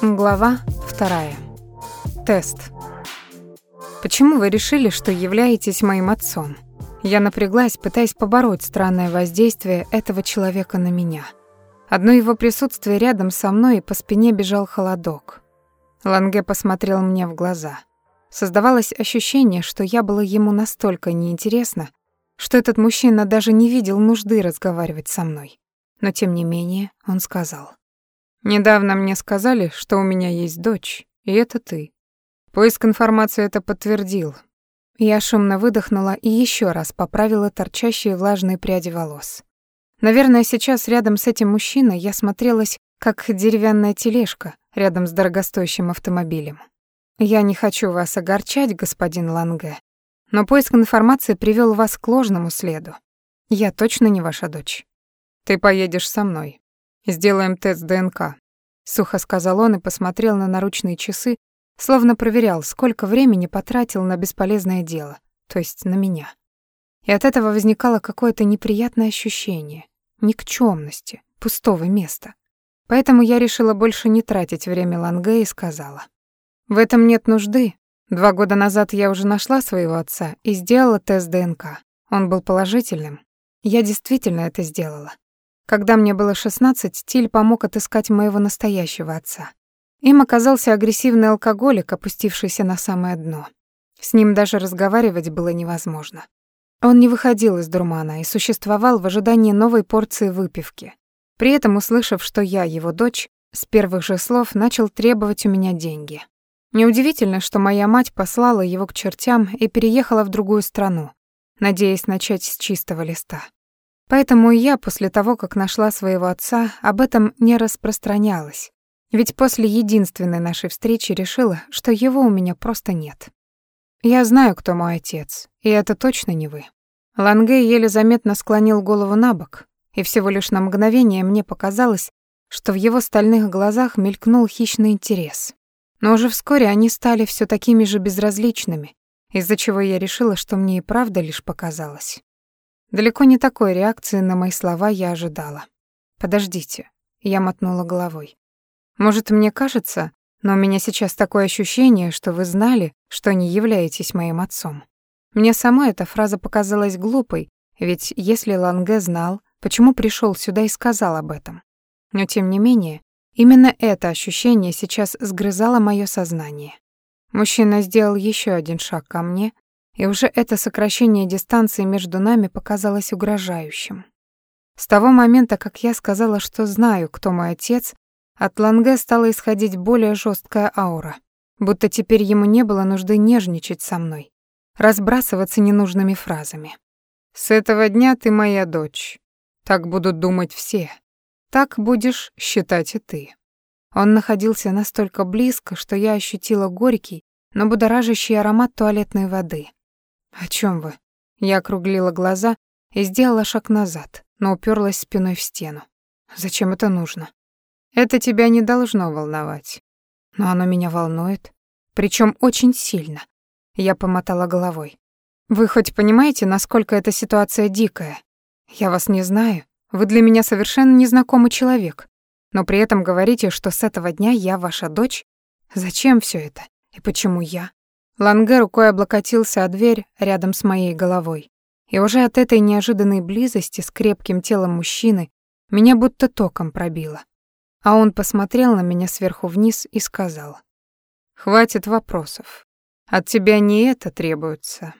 Глава вторая. Тест. Почему вы решили, что являетесь моим отцом? Я напряглась, пытаясь побороть странное воздействие этого человека на меня. Одно его присутствие рядом со мной, и по спине бежал холодок. Ланге посмотрел мне в глаза. Создавалось ощущение, что я была ему настолько неинтересна, что этот мужчина даже не видел нужды разговаривать со мной. Но тем не менее он сказал. «Недавно мне сказали, что у меня есть дочь, и это ты. Поиск информации это подтвердил. Я шумно выдохнула и еще раз поправила торчащие влажные пряди волос. Наверное, сейчас рядом с этим мужчиной я смотрелась как деревянная тележка рядом с дорогостоящим автомобилем. Я не хочу вас огорчать, господин Ланге, но поиск информации привел вас к ложному следу. Я точно не ваша дочь. Ты поедешь со мной. Сделаем тест ДНК, сухо сказал он и посмотрел на наручные часы, Словно проверял, сколько времени потратил на бесполезное дело, то есть на меня. И от этого возникало какое-то неприятное ощущение, никчёмности, пустого места. Поэтому я решила больше не тратить время Ланге и сказала. «В этом нет нужды. Два года назад я уже нашла своего отца и сделала тест ДНК. Он был положительным. Я действительно это сделала. Когда мне было 16, Тиль помог отыскать моего настоящего отца. Им оказался агрессивный алкоголик, опустившийся на самое дно. С ним даже разговаривать было невозможно. Он не выходил из дурмана и существовал в ожидании новой порции выпивки. При этом, услышав, что я его дочь, с первых же слов начал требовать у меня деньги. Неудивительно, что моя мать послала его к чертям и переехала в другую страну, надеясь начать с чистого листа. Поэтому и я после того, как нашла своего отца, об этом не распространялась, ведь после единственной нашей встречи решила, что его у меня просто нет. Я знаю, кто мой отец, и это точно не вы. Ланге еле заметно склонил голову на бок, и всего лишь на мгновение мне показалось, что в его стальных глазах мелькнул хищный интерес. Но уже вскоре они стали все такими же безразличными, из-за чего я решила, что мне и правда лишь показалось. Далеко не такой реакции на мои слова я ожидала. «Подождите», — я мотнула головой. Может, мне кажется, но у меня сейчас такое ощущение, что вы знали, что не являетесь моим отцом. Мне сама эта фраза показалась глупой, ведь если Ланге знал, почему пришел сюда и сказал об этом? Но тем не менее, именно это ощущение сейчас сгрызало мое сознание. Мужчина сделал еще один шаг ко мне, и уже это сокращение дистанции между нами показалось угрожающим. С того момента, как я сказала, что знаю, кто мой отец, от Ланге стала исходить более жесткая аура, будто теперь ему не было нужды нежничать со мной, разбрасываться ненужными фразами. «С этого дня ты моя дочь. Так будут думать все. Так будешь считать и ты». Он находился настолько близко, что я ощутила горький, но будоражащий аромат туалетной воды. «О чем вы?» Я округлила глаза и сделала шаг назад, но уперлась спиной в стену. «Зачем это нужно?» Это тебя не должно волновать. Но оно меня волнует, причем очень сильно. Я помотала головой. Вы хоть понимаете, насколько эта ситуация дикая? Я вас не знаю. Вы для меня совершенно незнакомый человек. Но при этом говорите, что с этого дня я ваша дочь? Зачем все это? И почему я? Ланге рукой облокотился о дверь рядом с моей головой. И уже от этой неожиданной близости с крепким телом мужчины меня будто током пробило. А он посмотрел на меня сверху вниз и сказал. «Хватит вопросов. От тебя не это требуется.